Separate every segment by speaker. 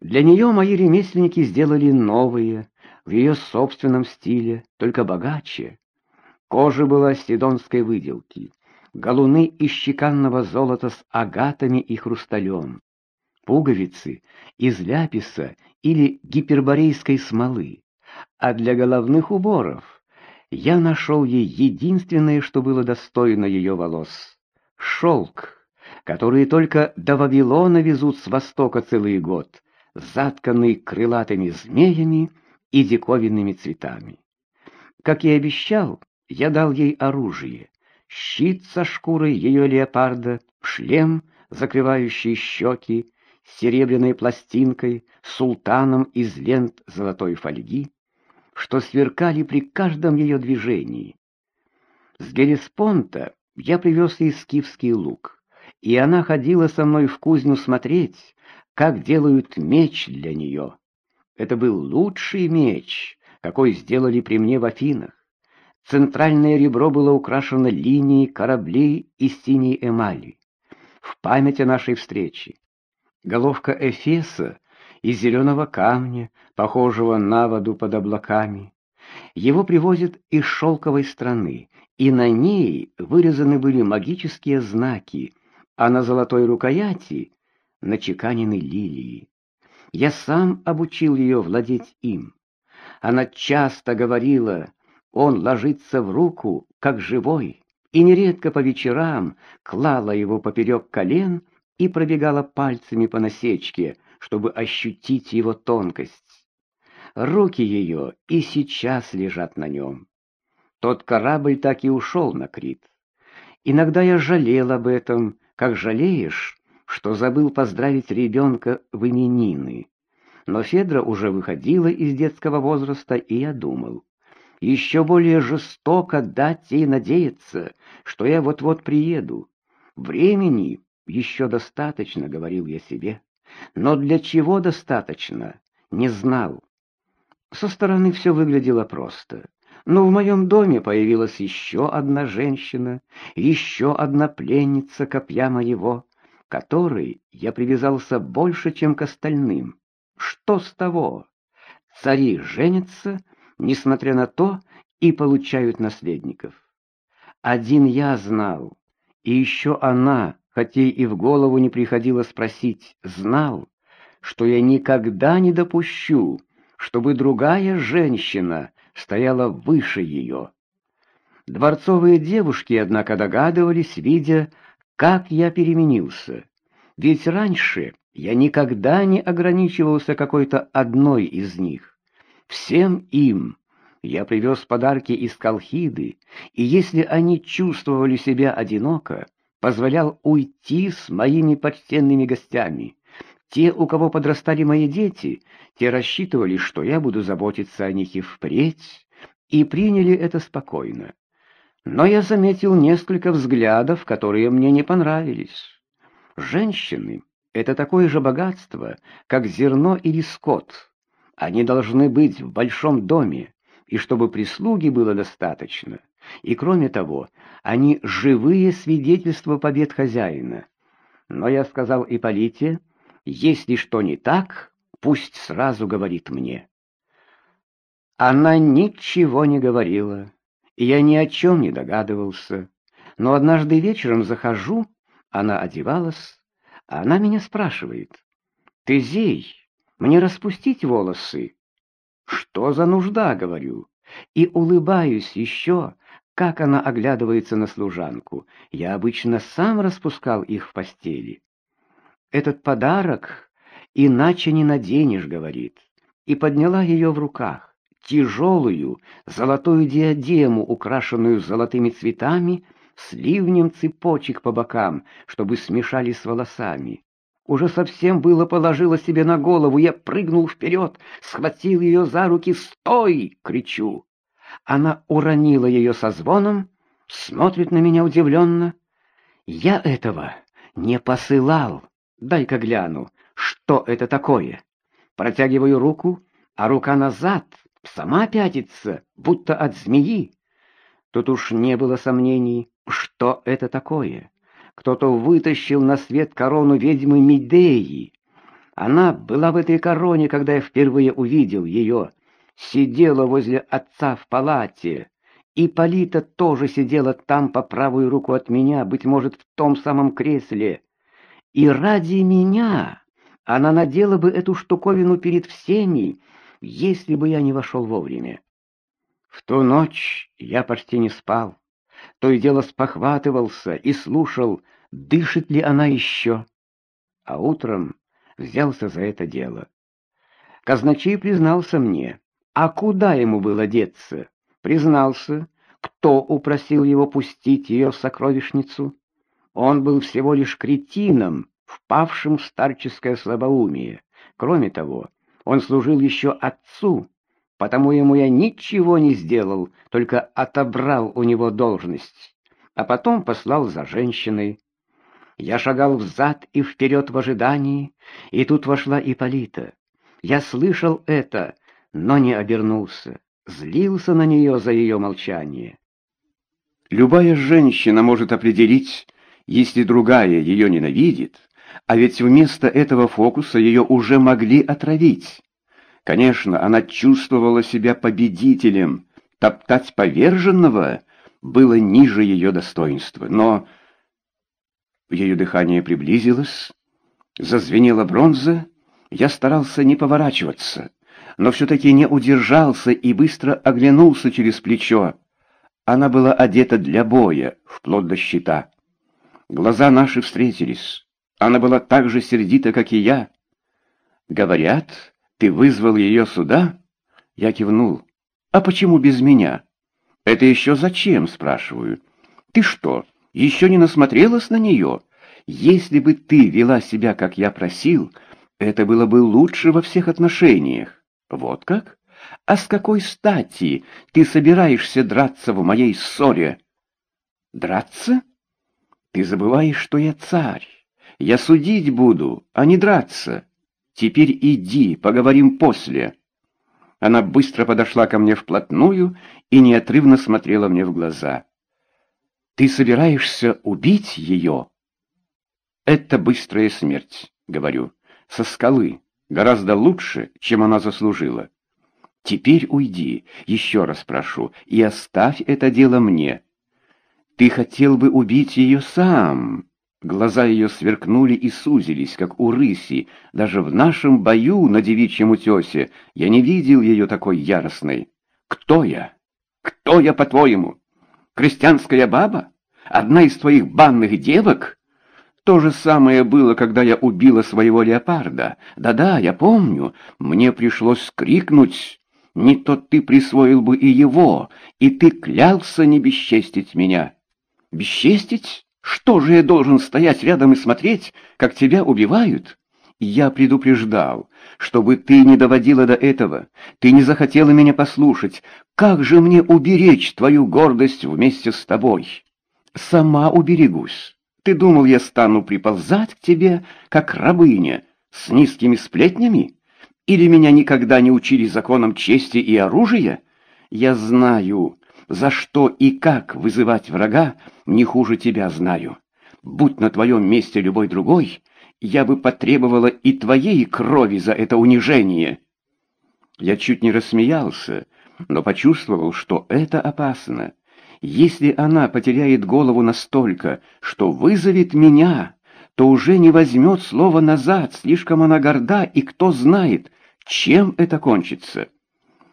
Speaker 1: Для нее мои ремесленники сделали новые, в ее собственном стиле, только богаче. Кожа была сидонской выделки, галуны из чеканного золота с агатами и хрусталем, пуговицы из ляписа или гиперборейской смолы, а для головных уборов я нашел ей единственное, что было достойно ее волос — шелк, который только до Вавилона везут с востока целый год, затканный крылатыми змеями и диковинными цветами. Как и обещал, я дал ей оружие, щит со шкурой ее леопарда, шлем, закрывающий щеки, серебряной пластинкой, султаном из лент золотой фольги, что сверкали при каждом ее движении. С Гелеспонта я привез ей скифский лук, и она ходила со мной в кузню смотреть, как делают меч для нее. Это был лучший меч, какой сделали при мне в Афинах. Центральное ребро было украшено линией кораблей из синей эмали. В память о нашей встрече. Головка Эфеса из зеленого камня, похожего на воду под облаками. Его привозят из шелковой страны, и на ней вырезаны были магические знаки, а на золотой рукояти начеканены лилии. Я сам обучил ее владеть им. Она часто говорила он ложится в руку, как живой, и нередко по вечерам клала его поперек колен и пробегала пальцами по насечке, чтобы ощутить его тонкость. Руки ее и сейчас лежат на нем. Тот корабль так и ушел на Крит. Иногда я жалел об этом, как жалеешь, что забыл поздравить ребенка в именины. Но Федра уже выходила из детского возраста, и я думал, еще более жестоко дать ей надеяться, что я вот-вот приеду. Времени еще достаточно, говорил я себе. Но для чего достаточно, не знал. Со стороны все выглядело просто. Но в моем доме появилась еще одна женщина, еще одна пленница копья моего, которой я привязался больше, чем к остальным. Что с того? Цари женятся, несмотря на то, и получают наследников. Один я знал, и еще она, хотя и в голову не приходило спросить, знал, что я никогда не допущу, чтобы другая женщина стояла выше ее. Дворцовые девушки, однако, догадывались, видя, как я переменился. Ведь раньше я никогда не ограничивался какой-то одной из них. Всем им я привез подарки из Колхиды, и если они чувствовали себя одиноко, позволял уйти с моими почтенными гостями. Те, у кого подрастали мои дети, те рассчитывали, что я буду заботиться о них и впредь, и приняли это спокойно. Но я заметил несколько взглядов, которые мне не понравились. Женщины — это такое же богатство, как зерно или скот. Они должны быть в большом доме, и чтобы прислуги было достаточно. И кроме того, они живые свидетельства побед хозяина. Но я сказал Ипполите, если что не так, пусть сразу говорит мне. Она ничего не говорила, и я ни о чем не догадывался. Но однажды вечером захожу, она одевалась, а она меня спрашивает. «Ты зей?» Мне распустить волосы? Что за нужда, говорю. И улыбаюсь еще, как она оглядывается на служанку. Я обычно сам распускал их в постели. Этот подарок иначе не наденешь, говорит. И подняла ее в руках, тяжелую, золотую диадему, украшенную золотыми цветами, с ливнем цепочек по бокам, чтобы смешались с волосами. Уже совсем было положила себе на голову. Я прыгнул вперед, схватил ее за руки. «Стой!» — кричу. Она уронила ее со звоном, смотрит на меня удивленно. «Я этого не посылал. Дай-ка гляну, что это такое?» Протягиваю руку, а рука назад, сама пятится, будто от змеи. Тут уж не было сомнений, что это такое кто-то вытащил на свет корону ведьмы Медеи. Она была в этой короне, когда я впервые увидел ее. Сидела возле отца в палате. И Полита тоже сидела там по правую руку от меня, быть может, в том самом кресле. И ради меня она надела бы эту штуковину перед всеми, если бы я не вошел вовремя. В ту ночь я почти не спал. То и дело спохватывался и слушал, дышит ли она еще. А утром взялся за это дело. Казначей признался мне, а куда ему было деться? Признался, кто упросил его пустить ее в сокровищницу. Он был всего лишь кретином, впавшим в старческое слабоумие. Кроме того, он служил еще отцу, потому ему я ничего не сделал, только отобрал у него должность, а потом послал за женщиной. Я шагал взад и вперед в ожидании, и тут вошла Ипполита. Я слышал это, но не обернулся, злился на нее за ее молчание.
Speaker 2: Любая женщина может определить, если другая ее ненавидит, а ведь вместо этого фокуса ее уже могли отравить. Конечно, она чувствовала себя победителем, топтать поверженного было ниже ее достоинства, но... Ее дыхание приблизилось, зазвенела бронза, я старался не поворачиваться, но все-таки не удержался и быстро оглянулся через плечо. Она была одета для боя, вплоть до щита. Глаза наши встретились. Она была так же сердита, как и я. Говорят, ты вызвал ее сюда? Я кивнул. А почему без меня? Это еще зачем, спрашиваю. Ты что, еще не насмотрелась на нее? Если бы ты вела себя, как я просил, это было бы лучше во всех отношениях. Вот как? А с какой стати ты собираешься драться в моей ссоре? Драться? Ты забываешь, что я царь. Я судить буду, а не драться. Теперь иди, поговорим после. Она быстро подошла ко мне вплотную и неотрывно смотрела мне в глаза. Ты собираешься убить ее? Это быстрая смерть, говорю, со скалы, гораздо лучше, чем она заслужила. Теперь уйди, еще раз прошу, и оставь это дело мне. Ты хотел бы убить ее сам. Глаза ее сверкнули и сузились, как у рыси. Даже в нашем бою на девичьем утесе я не видел ее такой яростной. Кто я? Кто я, по-твоему? Крестьянская баба? Одна из твоих банных девок? То же самое было, когда я убила своего леопарда. Да-да, я помню. Мне пришлось крикнуть. Не то ты присвоил бы и его, и ты клялся не бесчестить меня. Бесчестить? Что же я должен стоять рядом и смотреть, как тебя убивают? Я предупреждал, чтобы ты не доводила до этого. Ты не захотела меня послушать. Как же мне уберечь твою гордость вместе с тобой? Сама уберегусь. Ты думал, я стану приползать к тебе, как рабыня, с низкими сплетнями? Или меня никогда не учили законам чести и оружия? Я знаю, за что и как вызывать врага, не хуже тебя знаю. Будь на твоем месте любой другой, я бы потребовала и твоей крови за это унижение. Я чуть не рассмеялся, но почувствовал, что это опасно. Если она потеряет голову настолько, что вызовет меня, то уже не возьмет слово назад, слишком она горда, и кто знает, чем это кончится.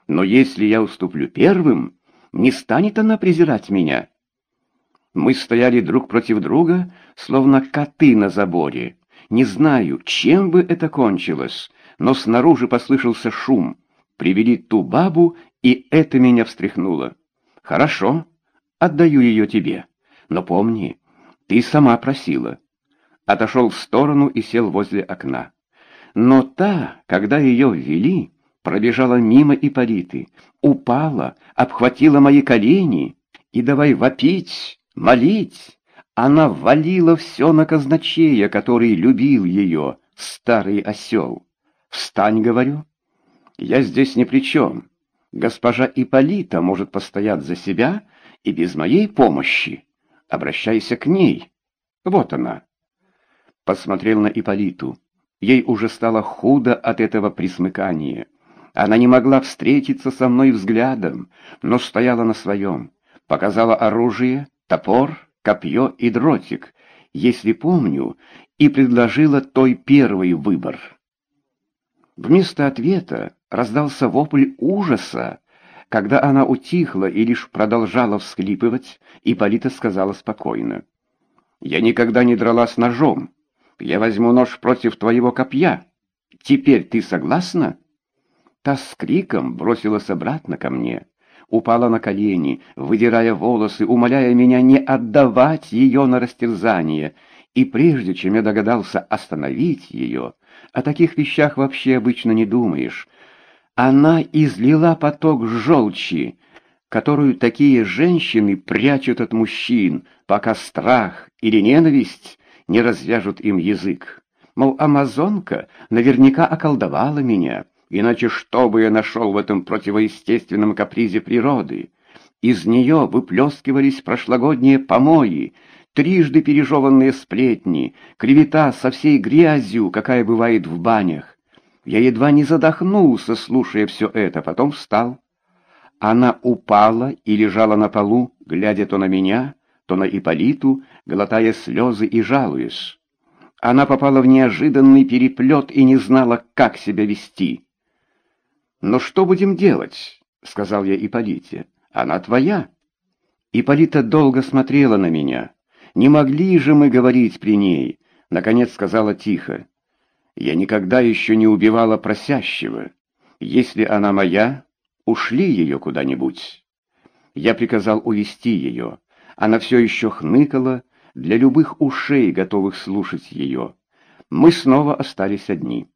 Speaker 2: Но если я уступлю первым, не станет она презирать меня. Мы стояли друг против друга, словно коты на заборе. Не знаю, чем бы это кончилось, но снаружи послышался шум. Привели ту бабу, и это меня встряхнуло. Хорошо, отдаю ее тебе. Но помни, ты сама просила. Отошел в сторону и сел возле окна. Но та, когда ее ввели, пробежала мимо Ипполиты, упала, обхватила мои колени и давай вопить, молить. Она валила все на казначея, который любил ее, старый осел. «Встань», — говорю. «Я здесь ни при чем. Госпожа Ипполита может постоять за себя и без моей помощи. Обращайся к ней. Вот она». Посмотрел на Ипполиту. Ей уже стало худо от этого присмыкания. Она не могла встретиться со мной взглядом, но стояла на своем. Показала оружие, топор, копье и дротик, если помню, и предложила той первый выбор. Вместо ответа раздался вопль ужаса. Когда она утихла и лишь продолжала всхлипывать, Ипполита сказала спокойно. «Я никогда не дралась ножом. Я возьму нож против твоего копья. Теперь ты согласна?» Та с криком бросилась обратно ко мне, упала на колени, выдирая волосы, умоляя меня не отдавать ее на растерзание, и прежде чем я догадался остановить ее, о таких вещах вообще обычно не думаешь, она излила поток желчи, которую такие женщины прячут от мужчин, пока страх или ненависть не развяжут им язык. Мол, амазонка наверняка околдовала меня, иначе что бы я нашел в этом противоестественном капризе природы? Из нее выплескивались прошлогодние помои, трижды пережеванные сплетни, клевета со всей грязью, какая бывает в банях. Я едва не задохнулся, слушая все это, потом встал. Она упала и лежала на полу, глядя то на меня, то на Иполиту, глотая слезы и жалуясь. Она попала в неожиданный переплет и не знала, как себя вести. «Но что будем делать?» — сказал я Иполите. «Она твоя». Иполита долго смотрела на меня. Не могли же мы говорить при ней, наконец сказала тихо. Я никогда еще не убивала просящего. Если она моя, ушли ее куда-нибудь. Я приказал увести ее. Она все еще хныкала, для любых ушей, готовых слушать ее. Мы снова остались одни.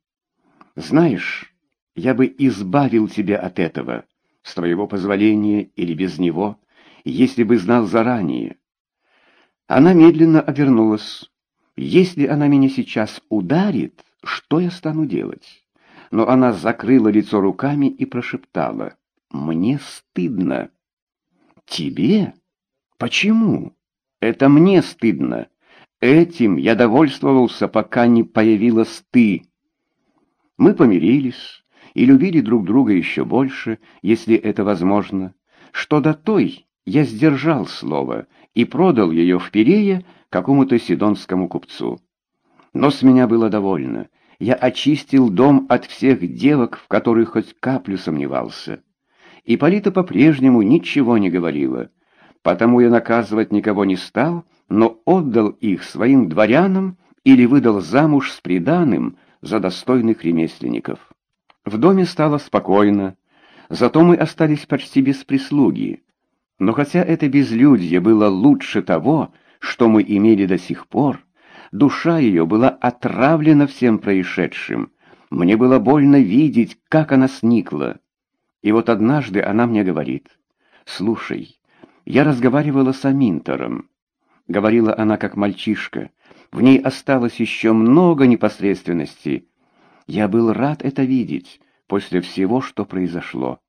Speaker 2: Знаешь, я бы избавил тебя от этого, с твоего позволения или без него, если бы знал заранее. Она медленно обернулась. Если она меня сейчас ударит, что я стану делать? Но она закрыла лицо руками и прошептала. Мне стыдно. Тебе? Почему? Это мне стыдно. Этим я довольствовался, пока не появилась ты. Мы помирились и любили друг друга еще больше, если это возможно. Что до той, я сдержал слово и продал ее в Перее какому-то сидонскому купцу. Но с меня было довольно. Я очистил дом от всех девок, в которых хоть каплю сомневался. И Полита по-прежнему ничего не говорила. Потому я наказывать никого не стал, но отдал их своим дворянам или выдал замуж с приданым за достойных ремесленников. В доме стало спокойно, зато мы остались почти без прислуги. Но хотя это безлюдье было лучше того, что мы имели до сих пор, душа ее была отравлена всем происшедшим. Мне было больно видеть, как она сникла. И вот однажды она мне говорит, «Слушай, я разговаривала с Аминтором». Говорила она как мальчишка. В ней осталось еще много непосредственности. Я был рад это видеть после всего, что произошло.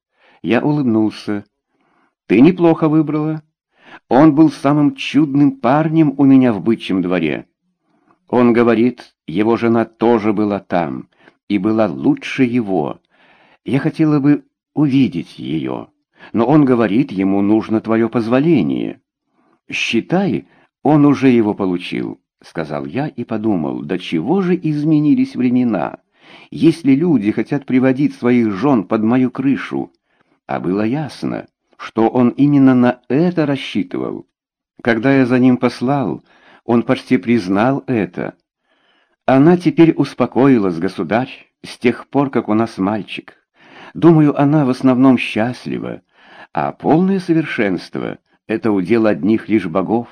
Speaker 2: Я улыбнулся. Ты неплохо выбрала. Он был самым чудным парнем у меня в бычьем дворе. Он говорит, его жена тоже была там, и была лучше его. Я хотела бы увидеть ее, но он говорит, ему нужно твое позволение. Считай, он уже его получил, сказал я и подумал, до чего же изменились времена, если люди хотят приводить своих жен под мою крышу. А было ясно, что он именно на это рассчитывал. Когда я за ним послал, он почти признал это. Она теперь успокоилась, государь, с тех пор, как у нас мальчик. Думаю, она в основном счастлива, а полное совершенство — это удел одних лишь богов.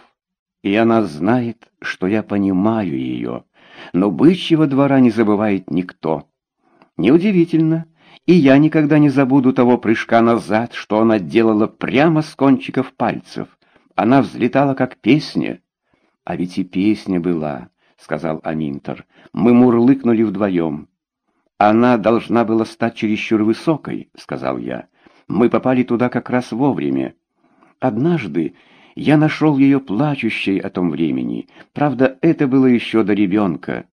Speaker 2: И она знает, что я понимаю ее, но бычьего двора не забывает никто. Неудивительно, и я никогда не забуду того прыжка назад, что она делала прямо с кончиков пальцев. Она взлетала как песня. А ведь и песня была, — сказал Аминтер. Мы мурлыкнули вдвоем. Она должна была стать чересчур высокой, — сказал я. Мы попали туда как раз вовремя. Однажды я нашел ее плачущей о том времени. Правда, это было еще до ребенка.